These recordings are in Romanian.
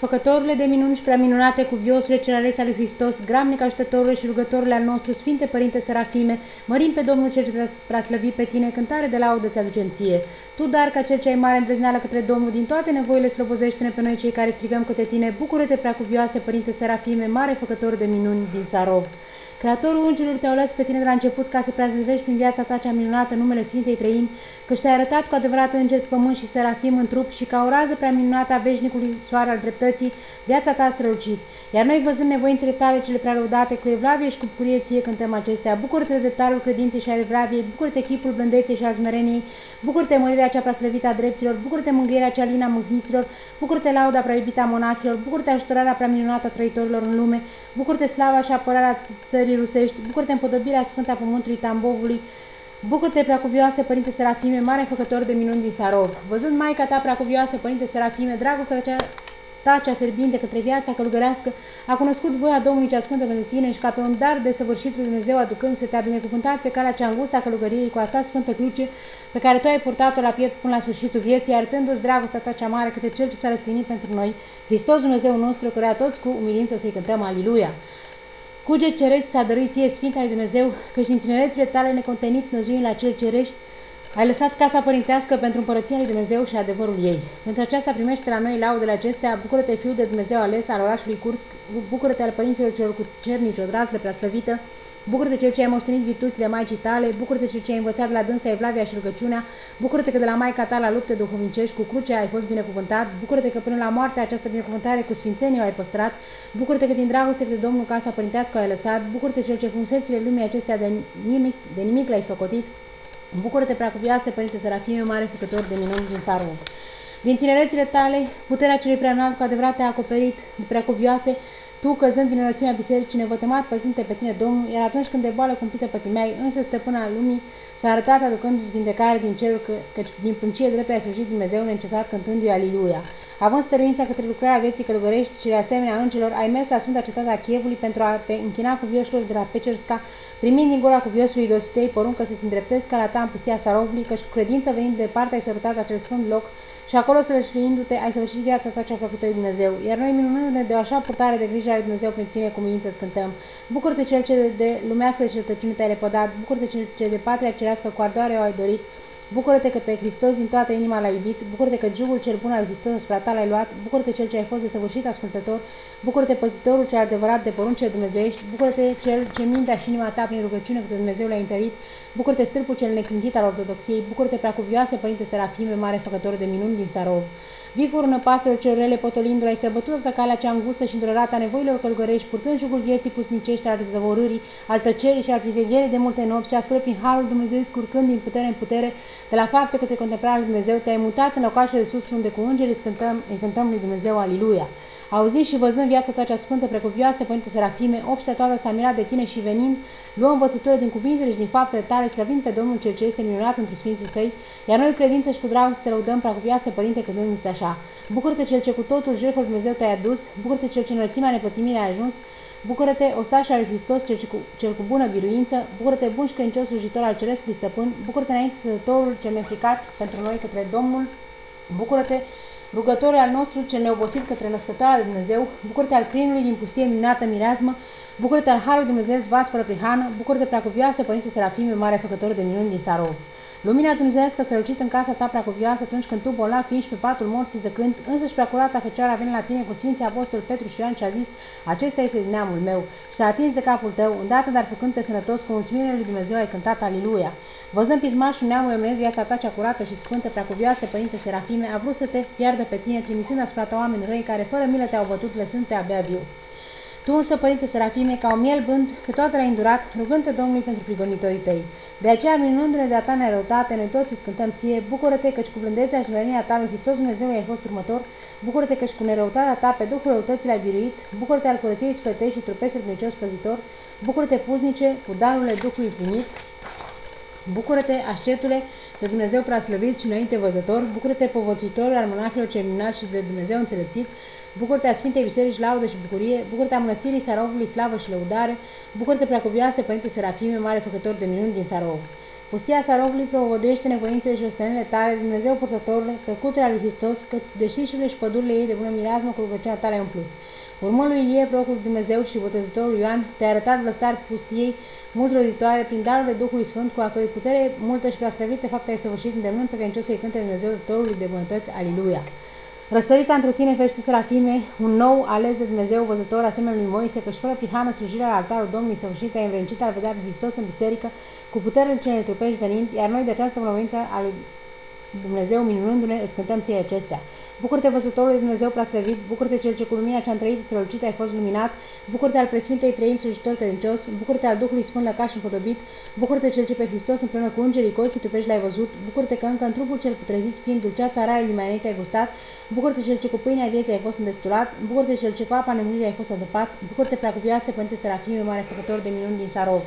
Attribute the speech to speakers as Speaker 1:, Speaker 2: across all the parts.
Speaker 1: Făcătorile de minuni și prea minunate, cuviosule cel ales al lui Hristos, gramnic ajutătorule și rugătorule al nostru, Sfinte Părinte Serafime, mărim pe Domnul cel ce te preaslăvi pe tine, cântare de laudă ți aducem ție. Tu, dar ca cel ce ai mare îndrăzneală către Domnul, din toate nevoile slobozește-ne pe noi cei care strigăm către tine, bucură-te prea cuvioase, Părinte Serafime, mare făcător de minuni din Sarov. Creatorul îngerilor te-au lăsat pe tine de la început ca să preazăvești prin viața ta cea minunată numele Sfintei Trăimi, că te-ai arătat cu adevărat înger pe pământ și serafim în trup și ca o rază prea minunată a veșnicului soare al dreptății, viața ta a strălucit. Iar noi văzând nevoințele tale cele prea lăudate, cu evlavie și cu bucurie ție cântăm acestea. Bucură-te de talul credinței și al evlaviei, bucură-te chipul blândeței și al smereniei, bucură-te mărirea cea prea slăvită a dreptilor, bucură-te mângâierea cea lină a mâhniților, bucură-te lauda prea iubită a monachilor, bucură-te ajutorarea prea minunată a trăitorilor în lume, bucură-te slava și apărarea țării rusești, bucură-te împodobirea sfântă a pământului Tambovului, Bucură-te, preacuvioasă, Părinte Serafime, mare făcător de minuni din Sarov. Văzând Maica ta, preacuvioasă, Părinte Serafime, dragostea cea ta cea ferbinte către viața călugărească, a cunoscut voia Domnului cea sfântă pentru tine și ca pe un dar de săvârșit lui Dumnezeu aducându-se te-a binecuvântat pe calea cea îngustă a călugăriei cu a sa sfântă cruce pe care tu ai purtat-o la piept până la sfârșitul vieții, arătându-ți dragostea ta cea mare către Cel ce s-a răstinit pentru noi, Hristos Dumnezeu nostru, care toți cu umilință să-i cântăm Aliluia. Cuget cerești să dăruit ție Sfânta lui Dumnezeu, căci din tinerețile tale necontenit năzuim la cel cerești, ai lăsat casa părintească pentru împărăția lui Dumnezeu și adevărul ei. Pentru aceasta primește la noi laudele acestea, bucură-te, Fiul de Dumnezeu ales al orașului Cursk, bucură-te al părinților celor cu cernici, o drază preaslăvită, bucură-te cel ce ai moștenit virtuțile Maicii tale, bucură-te cel ce ai învățat de la dânsa Evlavia și rugăciunea, bucură-te că de la Maica ta la lupte duhovnicești cu crucea ai fost binecuvântat, bucură-te că până la moarte această binecuvântare cu sfințenie o ai păstrat, bucură-te că din dragoste de Domnul casa părintească o ai lăsat, bucură-te cel ce frumusețile lumii acestea de nimic, de nimic l-ai socotit, Bucură-te, preacuvioase, Părinte Serafime, mare făcător de minuni din Sarov. Din tinerețile tale, puterea celui preanalt cu adevărat te-a acoperit de preacuvioase, tu, căzând din înălțimea bisericii, nevătămat păzinte pe tine, Domnul, iar atunci când de boală cumplită pătimeai, însă stăpâna luminii s-a arătat aducându-ți vindecare din cer, că, căci din pruncie drept ai slujit Dumnezeu neîncetat cântându-i Aliluia. Având stăruința către lucrarea vieții călugărești și de asemenea îngelor, ai mers la Sfânta Cetate a Chievului pentru a te închina cu vioșilor de la Pecerska, primind din gura cu viosului Dositei poruncă să se îndreptezi ca la ta în pustia Sarovului, căci cu credință venind de departe ai sărutat acel sfânt loc și acolo sălășluindu-te ai săvârșit viața ta cea plăcută lui Dumnezeu. Iar noi minunându-ne de o așa purtare de grijă a lui Dumnezeu pentru tine cu minință cântăm. Bucură-te cel ce de, de lumească și rătăciune te-ai lepădat, bucură-te cel ce de patria cerească cu ardoare o ai dorit, Bucură-te că pe Hristos din toată inima l-ai iubit, bucură-te că jugul cel bun al lui Hristos asupra ta l-ai luat, bucură-te cel ce ai fost desăvârșit ascultător, bucură-te păzitorul cel adevărat de poruncile dumnezeiești, bucură-te cel ce mintea și inima ta prin rugăciune că Dumnezeu l-a întărit, bucură-te stâlpul cel neclintit al ortodoxiei, bucură-te preacuvioase Părinte Serafime, mare făcător de minuni din Sarov. Vii furună pasărilor cel rele potolindu ai străbătut toată calea cea îngustă și îndurărată a nevoilor călugărești, purtând jugul vieții pusnicești al zăvorârii, al tăcerii și al privegherii de multe nopți, ce ascultă prin harul Dumnezeu scurcând din putere în putere, de la fapte către contemplarea lui Dumnezeu, te-ai mutat în locașul de sus, unde cu îngerii îți cântăm, îi cântăm lui Dumnezeu, Aliluia. Auzind și văzând viața ta cea sfântă, precuvioasă, Părinte Serafime, obștea toată s-a mirat de tine și venind, luă învățătură din cuvintele și din faptele tale, slăvind pe Domnul cel ce este minunat într Sfinții Săi, iar noi credință și cu dragoste te lăudăm, precuvioasă, Părinte, cântându-ți așa. Bucură-te cel ce cu totul jertful Dumnezeu te-ai adus, bucură-te cel ce înălțimea nepătimirii a ajuns, bucură-te, ostașul al Hristos, cel, ce cu, cel cu bună biruință, bucură-te, bun și credincios slujitor al Cerescului Stăpân, bucură-te înainte sătătorul cel neficat pentru noi către Domnul, bucură-te, Rugătorul al nostru, cel neobosit către născătoarea de Dumnezeu, bucură-te al crinului din pustie minunată mireazmă, bucură-te al Harului Dumnezeu vas fără prihană, bucură-te preacuvioasă, Părinte Serafime, mare făcător de minuni din Sarov. Lumina Dumnezeiască strălucit în casa ta preacuvioasă atunci când tu, bolnav, fiind pe patul morții zăcând, însăși preacurata Fecioara vine la tine cu Sfinții Apostol Petru și Ioan și a zis, acesta este din neamul meu și s-a atins de capul tău, îndată dar făcându-te sănătos cu mulțumirile lui Dumnezeu ai cântat Aliluia. Văzând pismașul neamului omenesc viața ta cea curată și sfântă, preacuvioasă, Părinte Serafime, a vrut să te piardă pe tine, trimițând asupra ta oameni răi care fără milă te-au bătut, lăsându-te abia viu. Tu însă, Părinte Serafime, ca un miel bând, pe toate le-ai îndurat, rugând-te Domnului pentru prigonitorii tăi. De aceea, minunându-ne de a ta nereutate, noi toți îți cântăm ție, bucură-te căci cu blândețea și merenia ta lui Hristos Dumnezeu ai fost următor, bucură-te căci cu nerăutatea ta pe Duhul răutății l-ai biruit, bucură-te al curăției sfătești și trupești sărbnicios păzitor, bucură-te puznice cu darurile Duhului primit, Bucură-te, ascetule, de Dumnezeu preaslăvit și înainte văzător, bucură-te, povățitor al monahilor cei minunat și de Dumnezeu înțelepțit, bucură-te a Sfintei Biserici, laudă și bucurie, bucură-te a Mănăstirii Sarovului, slavă și lăudare, bucură-te, preacuvioase, Părinte Serafime, mare făcător de minuni din Sarov. Pustia Sarovului provodește nevoințele și ostenele tale, Dumnezeu purtătorule, plăcutul al lui Hristos, că deșișurile și pădurile ei de bună mireasmă cu rugăciunea tale ai umplut. Urmând lui Ilie, procul lui Dumnezeu și botezătorul Ioan, te-a arătat vlăstar pustiei mult roditoare prin darurile Duhului Sfânt, cu a cărui putere multă și preaslăvită fapt ai săvârșit, îndemnând pe credincios să-i cânte Dumnezeu Dătorului de bunătăți. Aliluia! Răsărita într tine, ferește serafime, un nou ales de Dumnezeu, văzător, asemenea lui Moise, că și fără prihană slujirea la altarul Domnului săvârșită, ai învrencit al vedea pe Hristos în biserică, cu puterile cele trupești venind, iar noi de această bunăvoință a lui Dumnezeu minunându-ne, îți cântăm ție acestea. Bucur-te, văzătorul de Dumnezeu preaslăvit, bucur-te cel ce cu lumina ce-a întrăit strălucit ai fost luminat, bucur-te al presfintei trăim slujitor credincios, bucur-te al Duhului Sfânt lăcaș împodobit, bucur-te cel ce pe Hristos împreună cu îngerii cu ochii tupești l-ai văzut, bucur-te că încă în trupul cel putrezit, fiind dulceața raiului mai înainte ai gustat, bucur-te cel ce cu pâinea vieții ai fost îndestulat, bucur-te cel ce cu apa nemuririi ai fost adăpat, bucur-te preacuvioase Părinte Serafime, mare făcător de minuni din Sarov.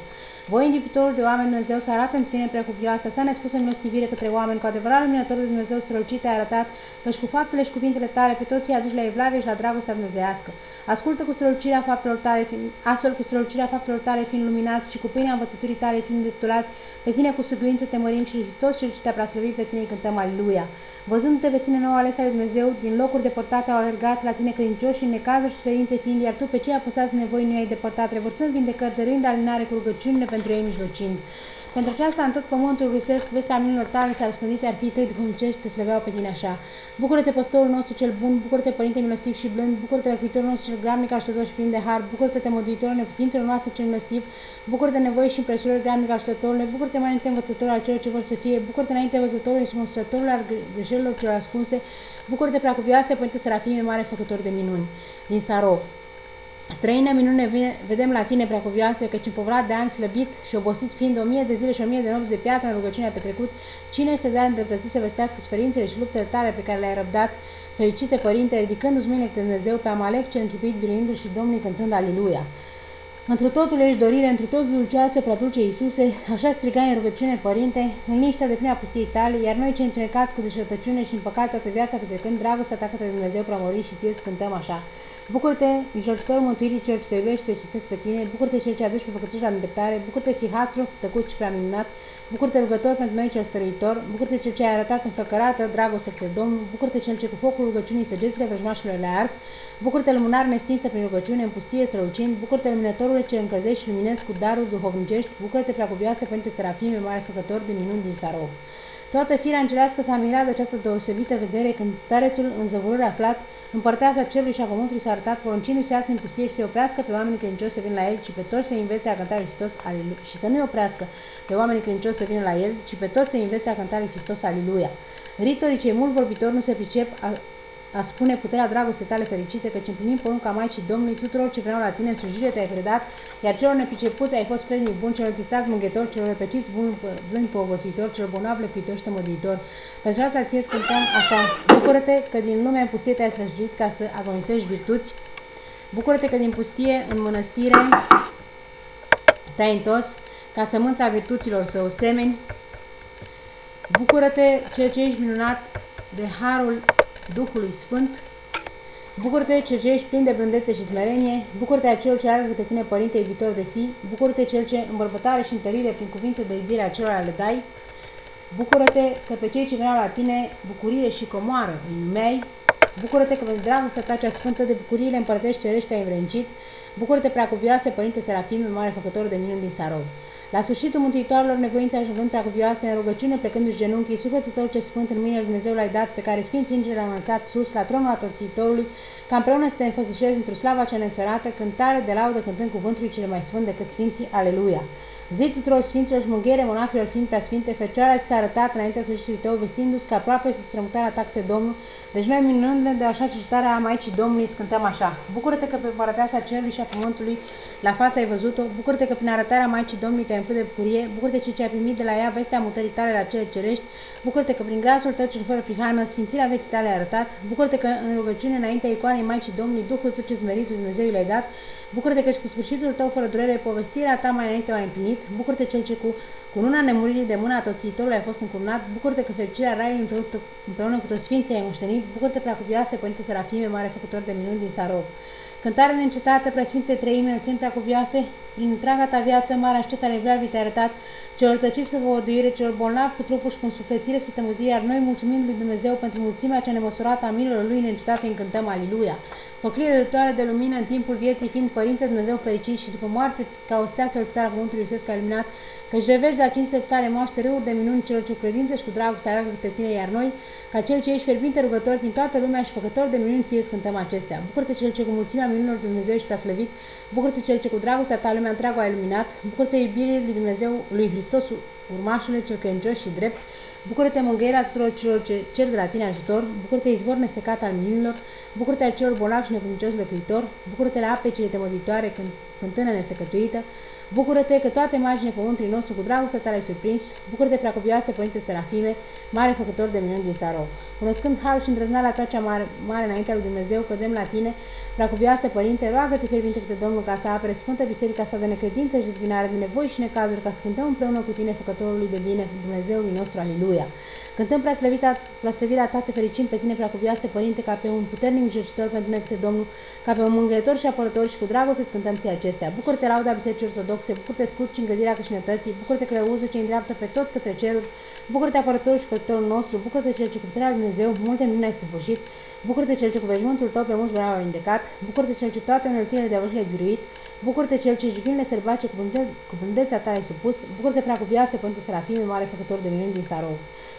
Speaker 1: Voi, individualul de oameni, Dumnezeu să arată în tine preacuvioasă, să ne spusă milostivire către oameni, cu adevărat luminător de Dumnezeu strălucit ai arătat că și cu faptele și cuvintele tale pe toți aduci la evlavie și la dragostea dumnezească. Ascultă cu strălucirea faptelor tale, fiind, astfel cu strălucirea faptelor tale fiind luminați și cu pâinea învățăturii tale fiind destulați, pe tine cu săduință te mărim și Hristos cel ce te-a preaslăvit pe tine îi cântăm Aleluia. Văzându-te pe tine nou ales ale Dumnezeu, din locuri depărtate au alergat la tine credincioși și în necazuri și suferințe fiind, iar tu pe cei apăsați nevoi nu ai depărtat, revărsând vindecări, dăruind alinare cu rugăciunile pentru ei mijlocind. Pentru aceasta, în tot pământul rusesc, vestea minunilor tale s-a răspândit, ar fi tăi duhovnicești, te slăveau pe tine așa. Bucură-te, păstorul nostru cel bun, bucură-te, Părinte milostiv și blând, bucură-te, locuitorul nostru cel gramnic, așteptător și plin de har, bucură-te, temăduitorul neputințelor noastre cel milostiv, bucură-te, nevoi și împresurări gramnic așteptătorule, bucură-te mai înainte învățător al celor ce vor să fie, bucură-te înainte învățătorului și măsurătorul al greșelilor celor ascunse, bucură-te, preacuvioase, Părinte Serafime, mare făcător de minuni. Din Sarov. Străină minune vine, vedem la tine, preacuvioase, căci împovrat de ani slăbit și obosit fiind o mie de zile și o mie de nopți de piatră în rugăciunea petrecut, cine este de îndreptățit să vestească suferințele și luptele tale pe care le-ai răbdat, fericite Părinte, ridicându-ți mâinile de Dumnezeu pe Amalek ce închipuit biruindu și Domnului cântând Aliluia. Întru totul ești dorire, întru totul dulceață, prea dulce Iisuse, așa strigai în rugăciune, Părinte, în liniștea de plină pustiei tale, iar noi cei întunecați cu deșertăciune și în păcat toată viața petrecând, dragostea ta către Dumnezeu prea și ție cântăm așa. Bucură-te, mijlocitorul mântuirii, cel ce te iubește, ce citesc pe tine, bucură-te cel ce aduci pe păcătuși la îndreptare, bucură-te Sihastru, tăcut și prea minunat, bucură-te rugător pentru noi cel stăruitor, bucură-te cel ce ai arătat înflăcărată dragoste către Domnul, bucură-te cel ce cu focul rugăciunii săgețile vrăjmașilor le ars, bucură-te lumânare nestinsă prin rugăciune în pustie strălucind, bucură-te luminătorule ce încălzești și luminezi cu darul duhovnicești, bucură-te preacuvioasă Părinte Serafime, mare făcător de minuni din Sarov. Toată firea îngerească s-a mirat de această deosebită vedere când starețul în zăvorâre aflat, împărteasa cerului și a pământului s-a arătat, poruncindu-se asta în pustie și să oprească pe oamenii credincioși să vină la el, ci pe toți să învețe a cânta Hristos Aliluia. Și să nu oprească pe oamenii credincioși să vină la el, ci pe toți să învețe a cânta Hristos Aliluia. Ritorii cei mult vorbitori nu se pricep a spune puterea dragostei tale fericite, căci împlinim porunca Maicii Domnului tuturor ce vreau la tine în slujire te-ai predat, iar celor nepricepuți ai fost frednic bun, celor tristați mânghetor, celor rătăciți bun, blând povățitor, celor bonav lecuitor și tămăduitor. Pentru asta ție cântăm așa, bucură-te că din lumea în pustie te-ai slăjduit ca să agonisești virtuți, bucură-te că din pustie în mănăstire te-ai întors ca sămânța virtuților să o semeni, bucură-te cel ce ești minunat de harul Duhului Sfânt, Bucură-te cel ce ești plin de blândețe și smerenie, bucură-te a celor ce are câte tine, Părinte iubitor de fi, bucură-te cel ce îmbărbătare și întărire prin cuvinte de iubire a celor le dai, bucură-te că pe cei ce vreau la tine bucurie și comoară îi numeai, bucură-te că pentru dragostea ta cea sfântă de bucuriile împărtești cerește ai învrencit, bucură-te preacuvioase, Părinte Serafim, mare făcător de minuni din Sarov. La sfârșitul Mântuitoarelor nevoințe ajungând prea cuvioase în rugăciune, plecându-și genunchii, sufletul tău ce sfânt în mine Dumnezeu l-ai dat, pe care Sfinții Îngeri l-au înălțat sus la tronul atorțitorului, ca împreună să te înfățișezi într-o slava cea nesărată, cântare de laudă cântând cuvântului cele mai sfânt decât Sfinții, Aleluia! Zi tuturor Sfinților și mânghiere monachilor fiind prea sfinte, Fecioara ți s-a arătat înaintea sfârșitului tău, vestindu-ți că aproape să strămutarea ta către Domnul. Deci noi, minunându-ne de așa cercetare a Maicii Domnului, scântăm așa. Bucură-te că pe împărăteasa cerului și a pământului la fața ai văzut-o, bucură-te că prin arătarea Maicii Domnului te-ai de bucurie, bucură-te ce ai primit de la ea vestea mutării tale la cele cerești, bucură-te că prin grasul tău cel fără prihană, sfințirea vieții tale ai arătat, bucură-te că în rugăciune înaintea icoanei Maicii Domnului, Duhul tău ce smerit Dumnezeu le-ai dat, bucură-te că și cu sfârșitul tău fără durere, povestirea ta mai înainte o ai împlinit, bucură-te cel ce cu cununa nemuririi de mâna toțitorului ai fost încurnat, bucură-te că fericirea raiului împreună, împreună cu toți sfinții ai moștenit, bucură-te prea cu Preacuvioase, Părinte Serafime, Mare Făcător de Minuni din Sarov. Cântare neîncetată, Preasfinte Trăime, Înălțimi Preacuvioase, din întreaga ta viață, mare aștept ale Evlavii te arătat, celor tăciți pe văduire, celor bolnavi cu trupul și cu însuflețire spre tămăduire, iar noi mulțumind lui Dumnezeu pentru mulțimea cea nemăsurată a milelor lui neîncetate încântăm Aliluia. Făclire de toare de lumină în timpul vieții, fiind Părinte Dumnezeu fericit și după moarte ca o stea străluptarea pământului Iisus ca iluminat, că își revești la cinste tale moaște râuri de minuni celor ce cu credință și cu dragoste alergă câte tine, iar noi, ca cel ce ești fierbinte rugători prin toată lumea și făcător de minuni, ție cântăm acestea. Bucură-te cel ce cu mulțimea minunilor Dumnezeu și preaslăvit, bucură-te cel ce cu dragostea ta lumea întreagă a iluminat, bucură-te iubirii lui Dumnezeu, lui Hristos, urmașule cel credincios și drept, bucură-te mângâierea tuturor celor ce cer de la tine ajutor, bucură-te izvor nesecat al minunilor, bucură-te al celor bolnavi și neputincios lăcuitor, bucură-te la ape cele temoditoare când fântână nesecătuită, bucură-te că toate imaginile pământului nostru cu dragoste tale ai surprins, bucură-te preacuvioase Părinte Serafime, mare făcător de minuni din Sarov. Cunoscând harul și îndrăznala ta cea mare, mare înaintea lui Dumnezeu, cădem la tine, preacuvioase Părinte, roagă-te fierbinte de Domnul ca să apere Sfântă Biserica sa de necredință și dezbinare de nevoi și necazuri, ca să cântăm împreună cu tine, făcătorului de bine, Dumnezeului nostru, Aliluia. Cântăm preaslăvirea ta, te fericim pe tine, preacuvioase Părinte, ca pe un puternic mijlocitor pentru noi, câte Domnul, ca pe un mângâietor și apărător și cu dragoste să cântăm ție acestea. Bucur-te lauda Bisericii Ortodoxe, bucur-te scut și îngădirea creștinătății, bucur-te clăuză ce îndreaptă pe toți către ceruri, bucur-te apărătorul și călătorul nostru, bucur-te cel ce cu puterea lui Dumnezeu multe minuni ai stăpâșit, bucur-te cel ce cu veșmântul tău pe mulți bravo vindecat, bucur-te cel ce toate înăltirile de le-ai biruit, bucur-te cel ce jivinile sărbace cu, cu blândețea ta ai supus, bucur-te prea cuvioasă, Părinte Serafime, mare făcător de minuni din Sarov.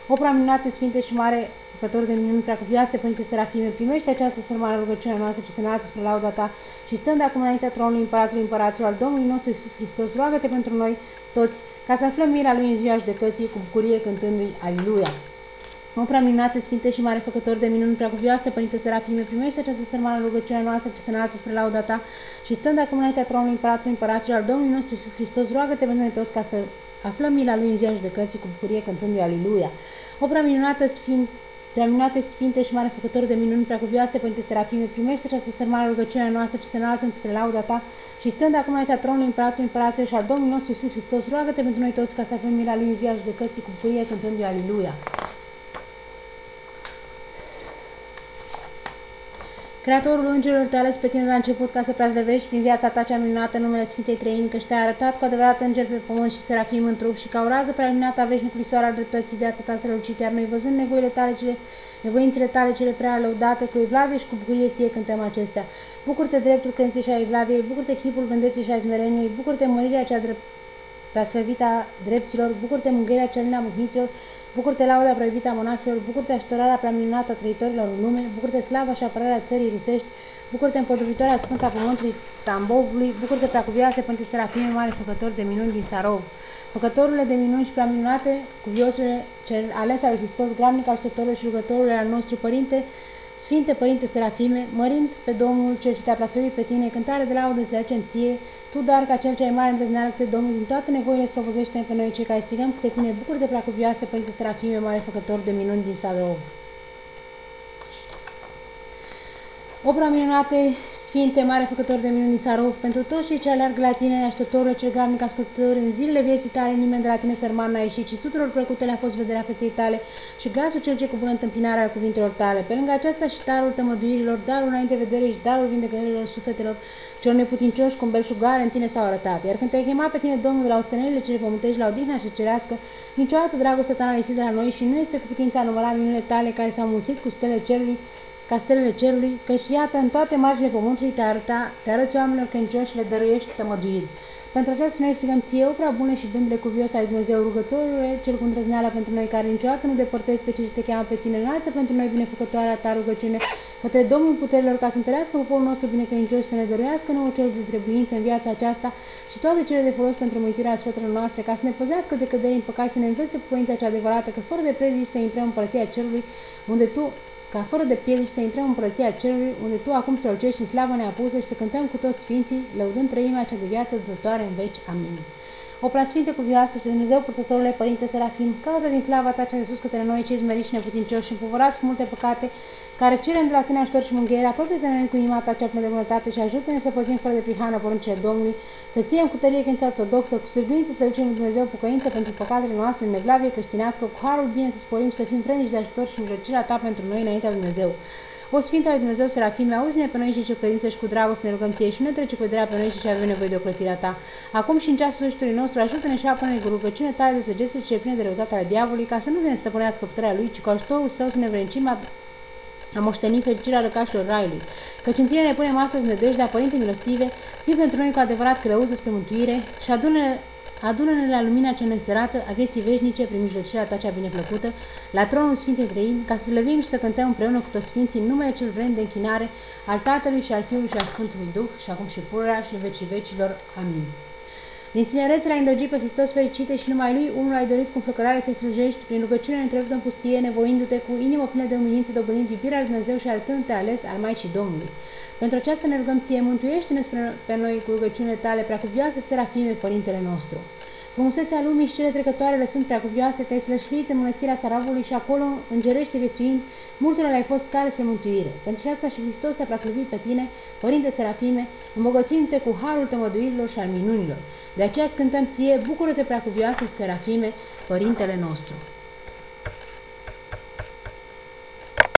Speaker 1: O prea minunate, sfinte și mare făcător de minuni preacuvioase, Părinte Serafime, primește această sărmană rugăciunea noastră ce se înalță spre lauda ta și stând acum înaintea tronului Împăratului Împăraților al Domnului nostru Iisus Hristos, roagă-te pentru noi toți, ca să aflăm mira Lui în ziua judecății cu bucurie cântându-i Aliluia. O prea minunată, sfinte și mare făcător de minuni preacuvioase, Părinte Serafime, primește această sărmană rugăciunea noastră ce se înalță spre lauda ta și stând acum înaintea tronului Împăratului Împăraților al Domnului nostru Iisus Hristos, roagă-te pentru noi toți ca să aflăm mila Lui în ziua judecății cu bucurie cântându-i Aliluia. O prea minunată, sfinte Prea minunate, sfinte și mare făcător de minuni preacuvioase, Părinte Serafime, primește această sărmană rugăciunea noastră ce se înalță între lauda ta și stând acum înaintea tronului Împăratului Împărației și al Domnului nostru Iisus Hristos, roagă-te pentru noi toți ca să avem mila Lui în ziua judecății cu bucurie cântându-i Aliluia. Creatorul îngerilor te-a ales pe tine la început ca să preazlevești prin viața ta cea minunată numele Sfintei Treimi, că te-a arătat cu adevărat înger pe pământ și serafim în trup și ca o rază preluminată a veșnicului soare al dreptății viața ta strălucită, iar noi văzând nevoile tale cele, nevoințele tale cele prea lăudate, cu evlavie și cu bucurie ție cântăm acestea. Bucur-te dreptul credinței și a evlaviei, bucur-te chipul blândeții și a smereniei, bucur-te mărirea cea drept, preaslăvita dreptilor, bucur-te mângâierea cea mâhniților, Bucur-te lauda proibită a monahilor, bucur-te ajutorarea prea minunată a trăitorilor în lume, bucur-te slava și apărarea țării rusești, bucur-te împodobitoarea sfânta pământului Tambovului, bucur-te prea cuvioase Părinte Serafime, mare făcător de minuni din Sarov. Făcătorile de minuni și prea minunate, cuviosurile cel ales al Hristos, gramnic ajutorul și rugătorul al nostru Părinte, Sfinte Părinte Serafime, mărind pe Domnul cel ce te-a plasărit pe tine, cântare de laudă să zicem ție, tu dar ca cel ce ai mare îndrăzneală câte Domnul din toate nevoile să pe noi cei care strigăm câte tine, bucur de placuvioase Părinte Serafime, mare făcător de minuni din Sadov. Opera minunate, Sfinte, Mare Făcător de Minuni Sarov, pentru toți cei ce alerg la tine, așteptorul cel gramnic ascultător, în zilele vieții tale, nimeni de la tine sărman n-a ieșit, ci tuturor plăcutele a fost vederea feței tale și glasul cel ce cu bună întâmpinare al cuvintelor tale. Pe lângă aceasta și darul tămăduirilor, darul înainte vedere și darul vindecărilor sufletelor, celor neputincioși cum belșugare în tine s-au arătat. Iar când te-ai chemat pe tine, Domnul, de la ostenelile cele pământești, la odihna și cerească, niciodată dragostea ta n-a lipsit de la noi și nu este cu putința număra minunile tale care s-au mulțit cu stele cerului castelele cerului, căci iată în toate marginile pământului te, arăta, te arăți oamenilor credincioși și le dăruiești tămăduiri. Pentru aceasta noi strigăm ție, o prea bună și blândele cuvios ai Dumnezeu, rugătorule, cel cu îndrăzneala pentru noi, care niciodată nu depărtezi pe cei ce te cheamă pe tine, înalță pentru noi binefăcătoarea ta rugăciune către Domnul puterilor ca să întărească poporul nostru binecredincios și să ne dăruiască nouă cel de trebuință în viața aceasta și toate cele de folos pentru mântuirea sfătelor noastre, ca să ne păzească de căderi în păcat și să ne învețe puința cea adevărată, că fără de prezici să intrăm în împărăția cerului, unde tu ca fără de piedici să intrăm în împărăția cerului, unde tu acum strălucești în slavă neapusă și să cântăm cu toți sfinții, lăudând trăimea cea de viață dătoare în veci. Amin. O preasfinte cuvioasă și Dumnezeu purtătorule Părinte Serafim, caută din slava ta cea de sus către noi cei zmeriți și neputincioși și împovărați cu multe păcate, care cerem de la tine ajutor și mânghiere, apropie de noi cu inima ta cea plină de bunătate și ajută-ne să păzim fără de prihană poruncile Domnului, să ținem cu tărie credința ortodoxă, cu sârguință să ducem Dumnezeu pucăință pentru păcatele noastre în nevlavie creștinească, cu harul bine să sporim, să fim frenici de ajutor și mijlocirea ta pentru noi înaintea Lui Dumnezeu. O Sfinte al Dumnezeu Serafime, auzi-ne pe noi și ce credință și cu dragoste ne rugăm ție și nu ne trece cu pe noi și ce avem nevoie de ocrotirea ta. Acum și în ceasul sfârșitului nostru, ajută-ne și apă-ne cu rugăciune tale de săgeți ce pline de răutate ale diavolului, ca să nu ne stăpânească puterea lui, ci cu ajutorul său să ne vrăncim a moșteni fericirea răcașilor raiului. Căci în tine ne punem astăzi nădejdea, Părinte milostive, fii pentru noi cu adevărat călăuză spre mântuire și adună Adună-ne la lumina cea nesărată a vieții veșnice prin mijlocirea ta cea bineplăcută, la tronul Sfintei Trăimi, ca să slăvim și să cântăm împreună cu toți Sfinții în numele cel vrem de închinare al Tatălui și al Fiului și al Sfântului Duh și acum și pururea și în vecii vecilor. Amin. Din tinerețe l-ai îndrăgit pe Hristos fericite și numai lui unul ai dorit cu flăcărare să-i slujești, prin rugăciune întrerută în pustie, nevoindu-te cu inimă plină de umilință, dobândind iubirea lui Dumnezeu și arătându-te ales al Maicii Domnului. Pentru aceasta ne rugăm ție, mântuiește-ne pe noi cu rugăciunile tale, preacuvioase Serafime, Părintele nostru. Frumusețea lumii și cele trecătoare lăsând preacuvioase, te-ai slășluit în mănăstirea Saravului și acolo, îngerește viețuind, multora le-ai fost cale spre mântuire. Pentru aceasta și Hristos te-a preaslăvit pe tine, Părinte Serafime, îmbogățindu-te cu harul tămăduirilor și al minunilor. De aceea scântăm ție, bucură-te preacuvioase Serafime, Părintele nostru.